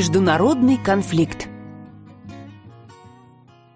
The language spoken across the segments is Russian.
Международный конфликт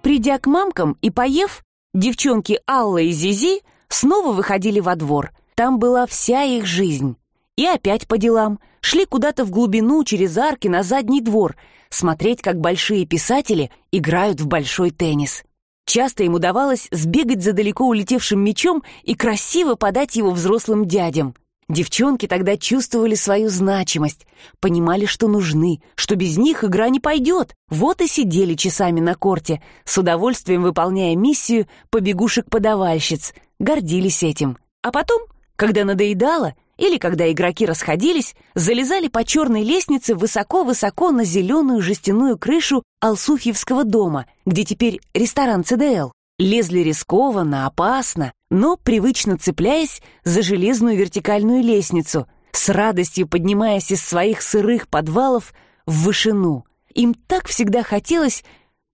Придя к мамкам и поев, девчонки Алла и Зизи снова выходили во двор. Там была вся их жизнь. И опять по делам. Шли куда-то в глубину через арки на задний двор, смотреть, как большие писатели играют в большой теннис. Часто им удавалось сбегать за далеко улетевшим мячом и красиво подать его взрослым дядям. Девчонки тогда чувствовали свою значимость, понимали, что нужны, что без них игра не пойдет. Вот и сидели часами на корте, с удовольствием выполняя миссию побегушек-подавальщиц, гордились этим. А потом, когда надоедало, или когда игроки расходились, залезали по черной лестнице высоко-высоко на зеленую жестяную крышу Алсуфьевского дома, где теперь ресторан ЦДЛ. Лезли рискованно, опасно, но привычно цепляясь за железную вертикальную лестницу, с радостью поднимаясь из своих сырых подвалов в вышину. Им так всегда хотелось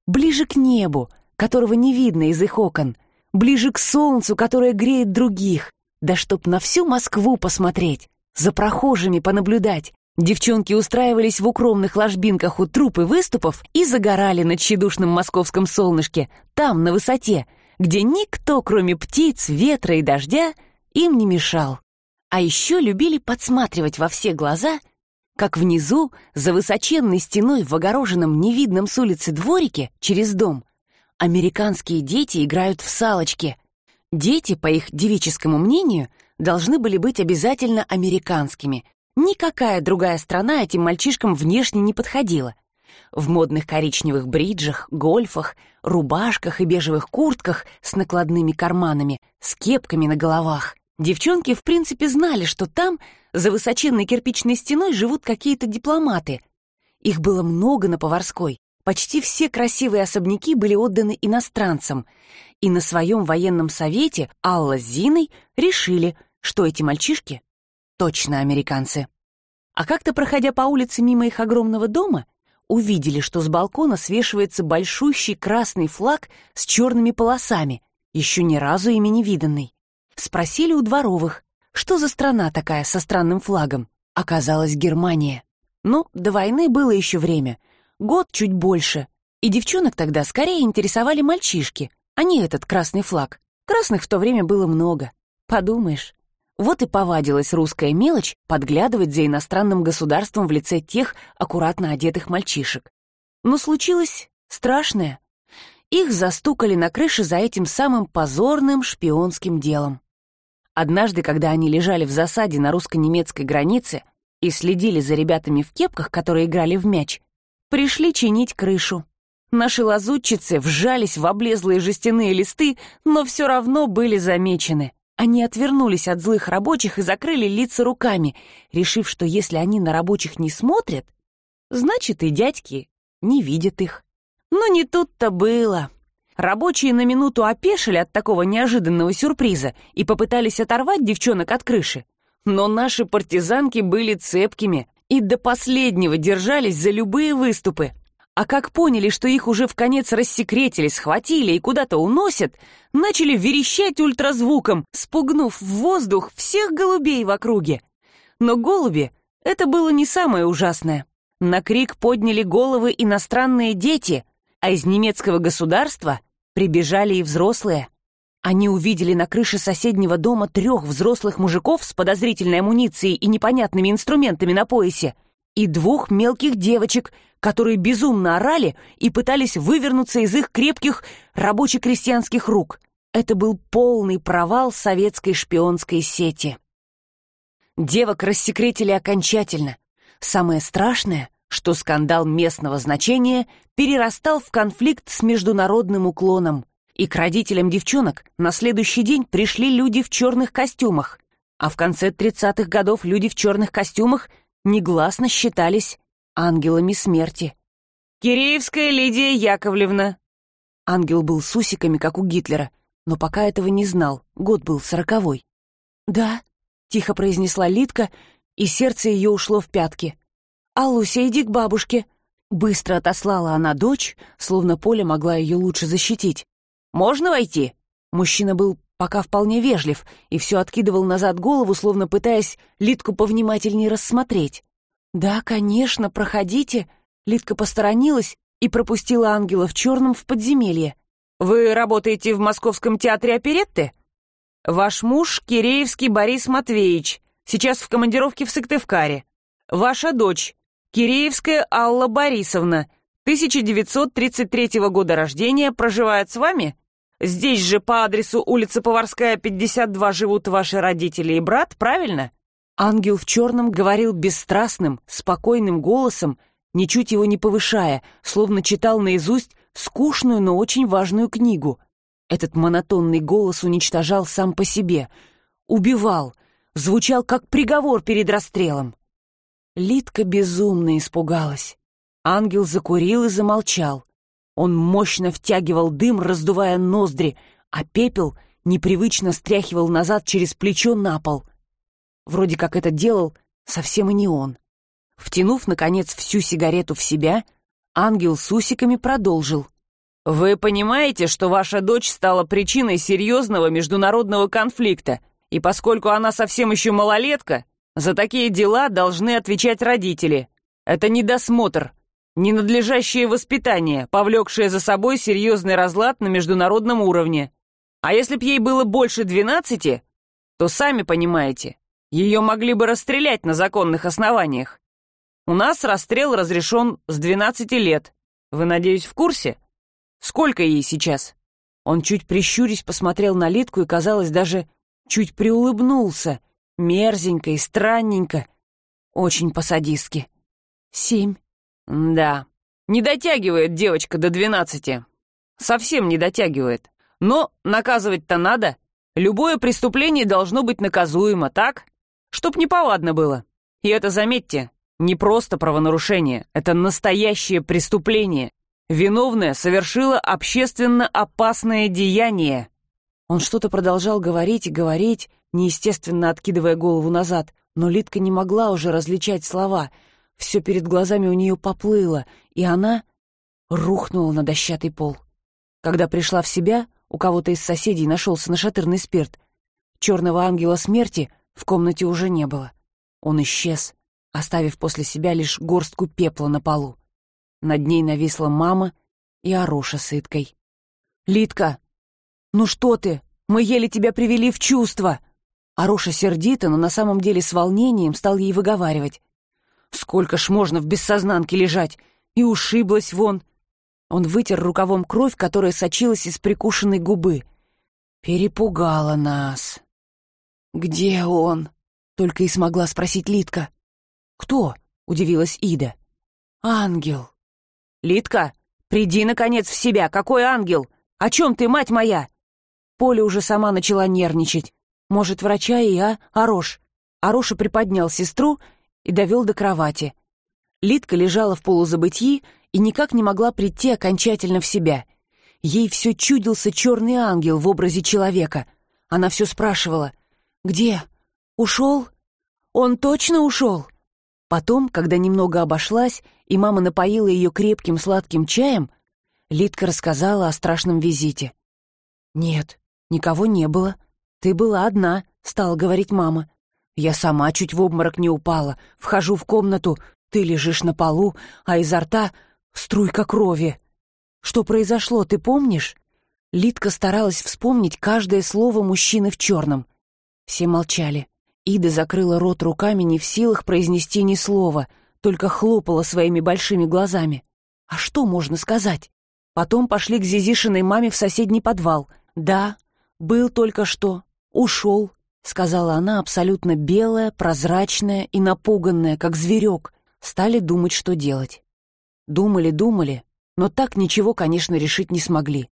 ближе к небу, которого не видно из их окон, ближе к солнцу, которое греет других, да чтоб на всю Москву посмотреть, за прохожими понаблюдать. Девчонки устраивались в укромных ложбинках у труп и выступов и загорали на тщедушном московском солнышке, там, на высоте, где никто, кроме птиц, ветра и дождя, им не мешал. А еще любили подсматривать во все глаза, как внизу, за высоченной стеной в огороженном невидном с улицы дворике через дом, американские дети играют в салочки — Дети, по их девическому мнению, должны были быть обязательно американскими. Никакая другая страна этим мальчишкам внешне не подходила. В модных коричневых бриджах, гольфах, рубашках и бежевых куртках с накладными карманами, с кепками на головах. Девчонки, в принципе, знали, что там, за высоченной кирпичной стеной, живут какие-то дипломаты. Их было много на Поварской. Почти все красивые особняки были отданы иностранцам, и на своем военном совете Алла с Зиной решили, что эти мальчишки точно американцы. А как-то, проходя по улице мимо их огромного дома, увидели, что с балкона свешивается большущий красный флаг с черными полосами, еще ни разу ими не виданный. Спросили у дворовых, что за страна такая со странным флагом. Оказалось, Германия. Ну, до войны было еще время, год чуть больше, и девчонок тогда скорее интересовали мальчишки, а не этот красный флаг. Красных в то время было много. Подумаешь. Вот и повадилась русская мелочь подглядывать за иностранным государством в лице тех аккуратно одетых мальчишек. Но случилось страшное. Их застукали на крыше за этим самым позорным шпионским делом. Однажды, когда они лежали в засаде на русско-немецкой границе и следили за ребятами в кепках, которые играли в мяч, пришли чинить крышу. Наши лазутчицы вжались в облезлые жестяные листы, но все равно были замечены. Они отвернулись от злых рабочих и закрыли лица руками, решив, что если они на рабочих не смотрят, значит и дядьки не видят их. Но не тут-то было. Рабочие на минуту опешили от такого неожиданного сюрприза и попытались оторвать девчонок от крыши. Но наши партизанки были цепкими и до последнего держались за любые выступы. А как поняли, что их уже в конец рассекретили, схватили и куда-то уносят, начали верещать ультразвуком, спугнув в воздух всех голубей в округе. Но голуби — это было не самое ужасное. На крик подняли головы иностранные дети, а из немецкого государства прибежали и взрослые. Они увидели на крыше соседнего дома трех взрослых мужиков с подозрительной амуницией и непонятными инструментами на поясе — и двух мелких девочек, которые безумно орали и пытались вывернуться из их крепких рабоче-крестьянских рук. Это был полный провал советской шпионской сети. Девок рассекретили окончательно. Самое страшное, что скандал местного значения перерастал в конфликт с международным уклоном, и к родителям девчонок на следующий день пришли люди в черных костюмах, а в конце 30-х годов люди в черных костюмах негласно считались ангелами смерти. «Киреевская Лидия Яковлевна!» Ангел был с усиками, как у Гитлера, но пока этого не знал, год был сороковой. «Да», — тихо произнесла Лидка, и сердце ее ушло в пятки. «Алуся, иди к бабушке!» Быстро отослала она дочь, словно Поля могла ее лучше защитить. «Можно войти?» Мужчина был пока вполне вежлив и все откидывал назад голову, словно пытаясь Литку повнимательнее рассмотреть. «Да, конечно, проходите». Литка посторонилась и пропустила ангела в черном в подземелье. «Вы работаете в Московском театре оперетты? Ваш муж — Киреевский Борис Матвеевич, сейчас в командировке в Сыктывкаре. Ваша дочь — Киреевская Алла Борисовна, 1933 года рождения, проживает с вами? Здесь же по адресу улица Поварская, 52 живут ваши родители и брат, правильно?» Ангел в черном говорил бесстрастным, спокойным голосом, ничуть его не повышая, словно читал наизусть скучную, но очень важную книгу. Этот монотонный голос уничтожал сам по себе, убивал, звучал как приговор перед расстрелом. Литка безумно испугалась. Ангел закурил и замолчал. Он мощно втягивал дым, раздувая ноздри, а пепел непривычно стряхивал назад через плечо на пол. Вроде как это делал совсем и не он. Втянув, наконец, всю сигарету в себя, ангел с усиками продолжил. «Вы понимаете, что ваша дочь стала причиной серьезного международного конфликта, и поскольку она совсем еще малолетка, за такие дела должны отвечать родители. Это недосмотр, ненадлежащее воспитание, повлекшее за собой серьезный разлад на международном уровне. А если б ей было больше двенадцати, то сами понимаете, ее могли бы расстрелять на законных основаниях. У нас расстрел разрешен с 12 лет. Вы, надеюсь, в курсе? Сколько ей сейчас?» Он чуть прищурясь посмотрел на Литку и, казалось, даже чуть приулыбнулся. Мерзенько и странненько. Очень по-садистски. «Семь». «Да. Не дотягивает девочка до двенадцати. Совсем не дотягивает. Но наказывать-то надо. Любое преступление должно быть наказуемо, так? Чтоб неповадно было. И это, заметьте, не просто правонарушение, это настоящее преступление. Виновная совершила общественно опасное деяние. Он что-то продолжал говорить и говорить, неестественно откидывая голову назад, но Литка не могла уже различать слова. Все перед глазами у нее поплыло, и она рухнула на дощатый пол. Когда пришла в себя, у кого-то из соседей нашелся нашатырный спирт. Черного ангела смерти в комнате уже не было. Он исчез, оставив после себя лишь горстку пепла на полу. Над ней нависла мама и Аруша с Иткой. «Литка, ну что ты? Мы еле тебя привели в чувство!» Аруша сердито, но на самом деле с волнением стал ей выговаривать. «Сколько ж можно в бессознанке лежать? И ушиблась вон!» Он вытер рукавом кровь, которая сочилась из прикушенной губы. «Перепугала нас!» «Где он?» — только и смогла спросить Литка. «Кто?» — удивилась Ида. «Ангел». «Литка, приди, наконец, в себя! Какой ангел? О чем ты, мать моя?» Поля уже сама начала нервничать. «Может, врача и я, Арош?» Ароша приподнял сестру и довел до кровати. Литка лежала в полузабытии и никак не могла прийти окончательно в себя. Ей все чудился черный ангел в образе человека. Она все спрашивала. «Где? Ушел? Он точно ушел?» Потом, когда немного обошлась, и мама напоила ее крепким сладким чаем, Литка рассказала о страшном визите. «Нет, никого не было. Ты была одна», — стала говорить мама. «Я сама чуть в обморок не упала. Вхожу в комнату, ты лежишь на полу, а изо рта струйка крови. Что произошло, ты помнишь?» Литка старалась вспомнить каждое слово мужчины в черном. Все молчали. Ида закрыла рот руками, не в силах произнести ни слова, только хлопала своими большими глазами. А что можно сказать? Потом пошли к Зизишиной маме в соседний подвал. «Да, был только что. Ушел», — сказала она, абсолютно белая, прозрачная и напуганная, как зверек. Стали думать, что делать. Думали, думали, но так ничего, конечно, решить не смогли.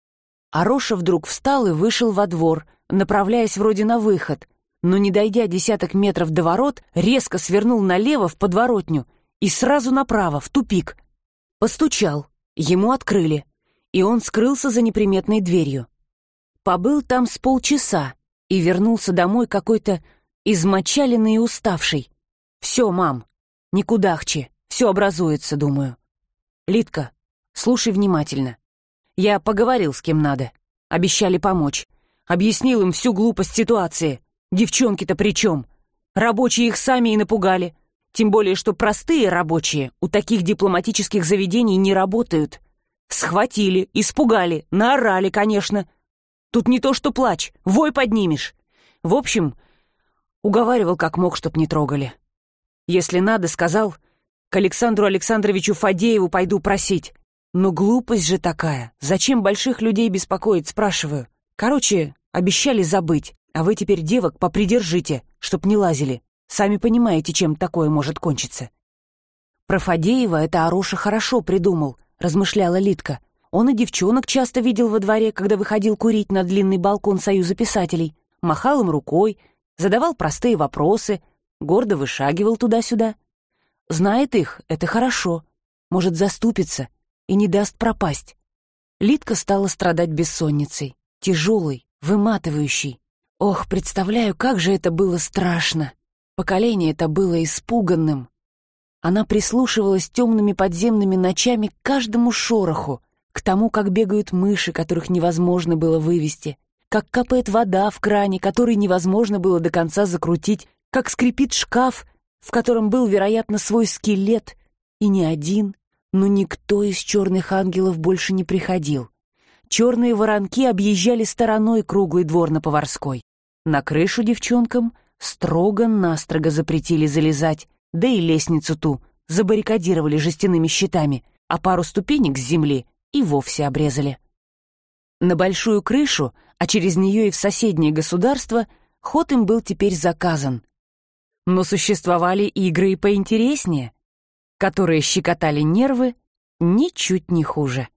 Ароша вдруг встал и вышел во двор, направляясь вроде на выход, но, не дойдя десяток метров до ворот, резко свернул налево в подворотню и сразу направо, в тупик. Постучал, ему открыли, и он скрылся за неприметной дверью. Побыл там с полчаса и вернулся домой какой-то измочаленный и уставший. «Все, мам, никуда хче, все образуется, думаю». «Литка, слушай внимательно. Я поговорил с кем надо. Обещали помочь. Объяснил им всю глупость ситуации. Девчонки-то при чем? Рабочие их сами и напугали. Тем более, что простые рабочие у таких дипломатических заведений не работают. Схватили, испугали, наорали, конечно. Тут не то что плач, вой поднимешь. В общем, уговаривал как мог, чтоб не трогали. Если надо, сказал, к Александру Александровичу Фадееву пойду просить. Но глупость же такая. Зачем больших людей беспокоить, спрашиваю. Короче, обещали забыть, а вы теперь девок попридержите, чтоб не лазили. Сами понимаете, чем такое может кончиться. Про Фадеева это Ароша хорошо придумал, размышляла Литка. Он и девчонок часто видел во дворе, когда выходил курить на длинный балкон Союза писателей, махал им рукой, задавал простые вопросы, гордо вышагивал туда-сюда. Знает их, это хорошо, может заступиться и не даст пропасть. Литка стала страдать бессонницей, тяжелой, выматывающей. Ох, представляю, как же это было страшно. Поколение это было испуганным. Она прислушивалась темными подземными ночами к каждому шороху, к тому, как бегают мыши, которых невозможно было вывести, как капает вода в кране, который невозможно было до конца закрутить, как скрипит шкаф, в котором был, вероятно, свой скелет, и не один, но никто из черных ангелов больше не приходил. Черные воронки объезжали стороной круглый двор на Поварской. На крышу девчонкам строго-настрого запретили залезать, да и лестницу ту забаррикадировали жестяными щитами, а пару ступенек с земли и вовсе обрезали. На большую крышу, а через нее и в соседнее государство, ход им был теперь заказан. Но существовали игры и поинтереснее, которые щекотали нервы ничуть не хуже.